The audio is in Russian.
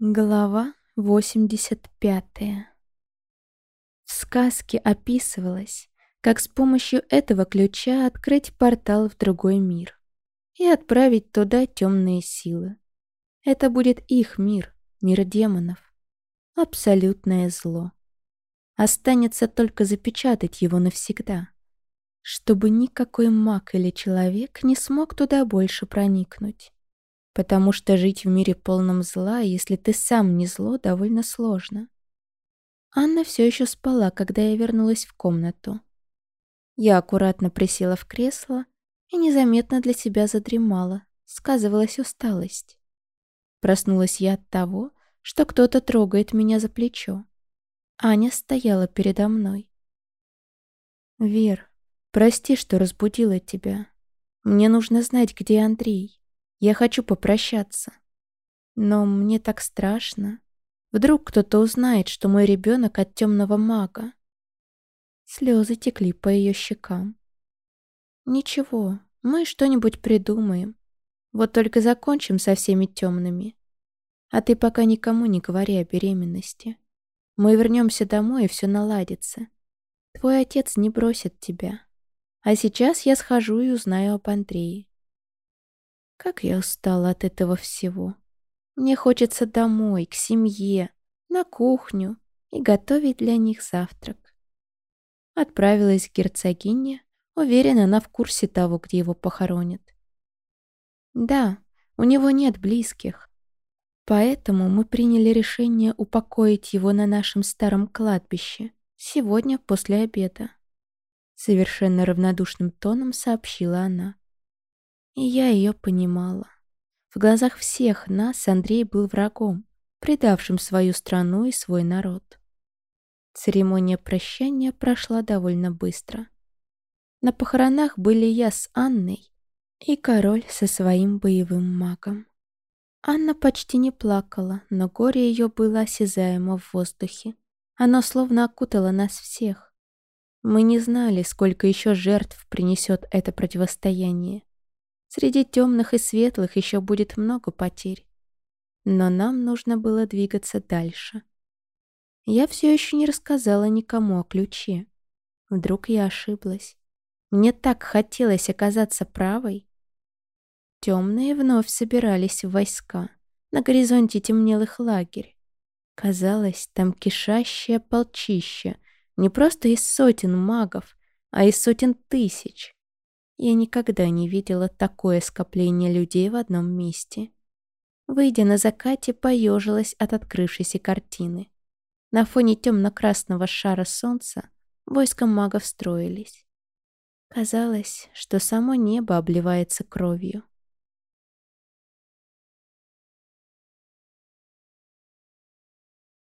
Глава 85 В сказке описывалось, как с помощью этого ключа открыть портал в другой мир и отправить туда темные силы. Это будет их мир, мир демонов. Абсолютное зло. Останется только запечатать его навсегда, чтобы никакой маг или человек не смог туда больше проникнуть. Потому что жить в мире полном зла, если ты сам не зло, довольно сложно. Анна все еще спала, когда я вернулась в комнату. Я аккуратно присела в кресло и незаметно для себя задремала. Сказывалась усталость. Проснулась я от того, что кто-то трогает меня за плечо. Аня стояла передо мной. «Вер, прости, что разбудила тебя. Мне нужно знать, где Андрей. Я хочу попрощаться. Но мне так страшно. Вдруг кто-то узнает, что мой ребенок от темного мага. Слезы текли по ее щекам. Ничего, мы что-нибудь придумаем. Вот только закончим со всеми темными. А ты пока никому не говори о беременности. Мы вернемся домой, и все наладится. Твой отец не бросит тебя. А сейчас я схожу и узнаю об Андрее. Как я устала от этого всего. Мне хочется домой, к семье, на кухню и готовить для них завтрак. Отправилась к герцогине, уверена, она в курсе того, где его похоронят. Да, у него нет близких. Поэтому мы приняли решение упокоить его на нашем старом кладбище сегодня после обеда. Совершенно равнодушным тоном сообщила она. И я ее понимала. В глазах всех нас Андрей был врагом, предавшим свою страну и свой народ. Церемония прощания прошла довольно быстро. На похоронах были я с Анной и король со своим боевым магом. Анна почти не плакала, но горе ее было осязаемо в воздухе. Оно словно окутало нас всех. Мы не знали, сколько еще жертв принесет это противостояние. Среди темных и светлых еще будет много потерь. Но нам нужно было двигаться дальше. Я все еще не рассказала никому о ключе. Вдруг я ошиблась. Мне так хотелось оказаться правой. Темные вновь собирались в войска. На горизонте темнел их лагерь. Казалось, там кишащее полчище, не просто из сотен магов, а из сотен тысяч. Я никогда не видела такое скопление людей в одном месте. Выйдя на закате, поежилась от открывшейся картины. На фоне темно-красного шара солнца войска магов строились. Казалось, что само небо обливается кровью.